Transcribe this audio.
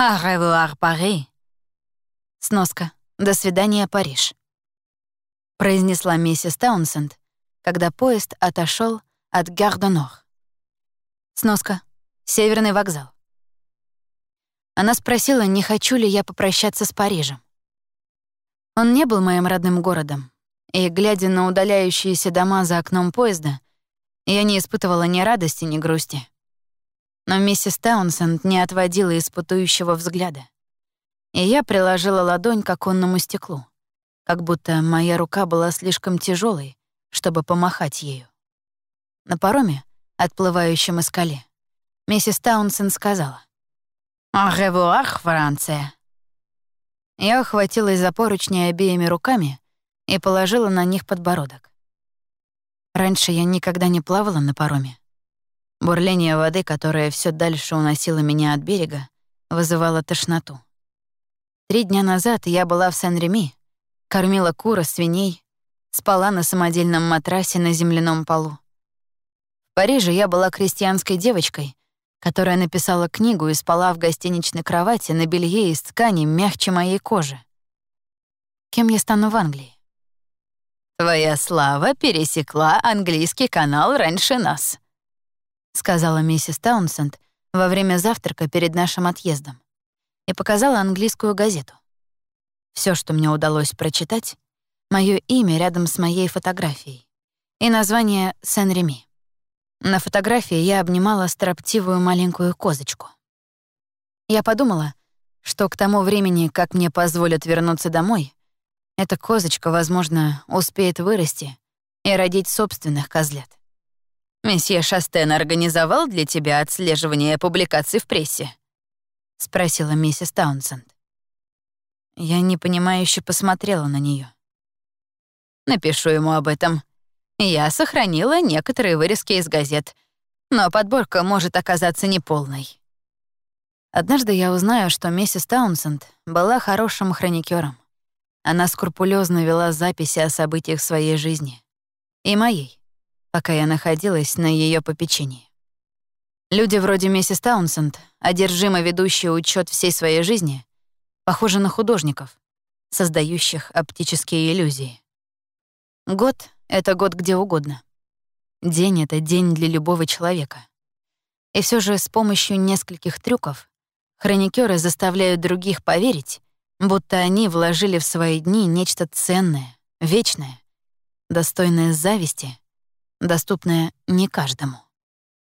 «Au revoir, Paris». Сноска. «До свидания, Париж», — произнесла миссис Таунсенд, когда поезд отошел от Гардонор. Сноска. Северный вокзал. Она спросила, не хочу ли я попрощаться с Парижем. Он не был моим родным городом, и, глядя на удаляющиеся дома за окном поезда, я не испытывала ни радости, ни грусти. Но миссис Таунсенд не отводила испытующего взгляда. И я приложила ладонь к оконному стеклу, как будто моя рука была слишком тяжелой, чтобы помахать ею. На пароме, отплывающем из скале, миссис Таунсенд сказала «Au revoir, Франция». Я ухватилась за поручни обеими руками и положила на них подбородок. Раньше я никогда не плавала на пароме. Бурление воды, которое все дальше уносило меня от берега, вызывало тошноту. Три дня назад я была в Сен-Реми, кормила кура, свиней, спала на самодельном матрасе на земляном полу. В Париже я была крестьянской девочкой, которая написала книгу и спала в гостиничной кровати на белье из ткани мягче моей кожи. Кем я стану в Англии? «Твоя слава пересекла английский канал раньше нас», — сказала миссис Таунсенд во время завтрака перед нашим отъездом и показала английскую газету. Все, что мне удалось прочитать, мое имя рядом с моей фотографией и название Сен-Реми. На фотографии я обнимала строптивую маленькую козочку. Я подумала, что к тому времени, как мне позволят вернуться домой, эта козочка, возможно, успеет вырасти и родить собственных козлят. «Месье Шастен организовал для тебя отслеживание публикаций в прессе?» — спросила миссис Таунсенд. Я непонимающе посмотрела на нее. «Напишу ему об этом. Я сохранила некоторые вырезки из газет, но подборка может оказаться неполной». Однажды я узнаю, что миссис Таунсенд была хорошим хроникером. Она скрупулезно вела записи о событиях своей жизни. И моей, пока я находилась на ее попечении. Люди вроде миссис Таунсенд, одержимо ведущие учет всей своей жизни, похожи на художников, создающих оптические иллюзии. Год — это год где угодно. День — это день для любого человека. И все же с помощью нескольких трюков хроникеры заставляют других поверить, будто они вложили в свои дни нечто ценное, вечное, достойное зависти, доступное не каждому.